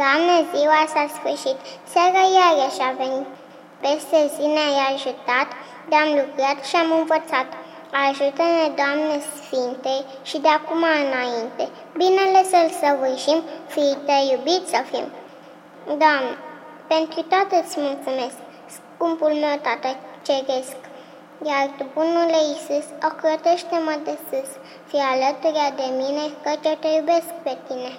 Doamne, ziua s-a sfârșit, seara iarăși a venit. Peste zi ne-ai ajutat, de-am lucrat și am învățat. Ajută-ne, Doamne Sfinte, și de acum înainte, binele să-L săvârșim, fii te iubit să fim. Doamne, pentru toate îți mulțumesc, scumpul meu Tată Ceresc, iar Tu, bunule Iisus, ocrotește-mă de sus, fii alături de mine, căci eu te iubesc pe Tine.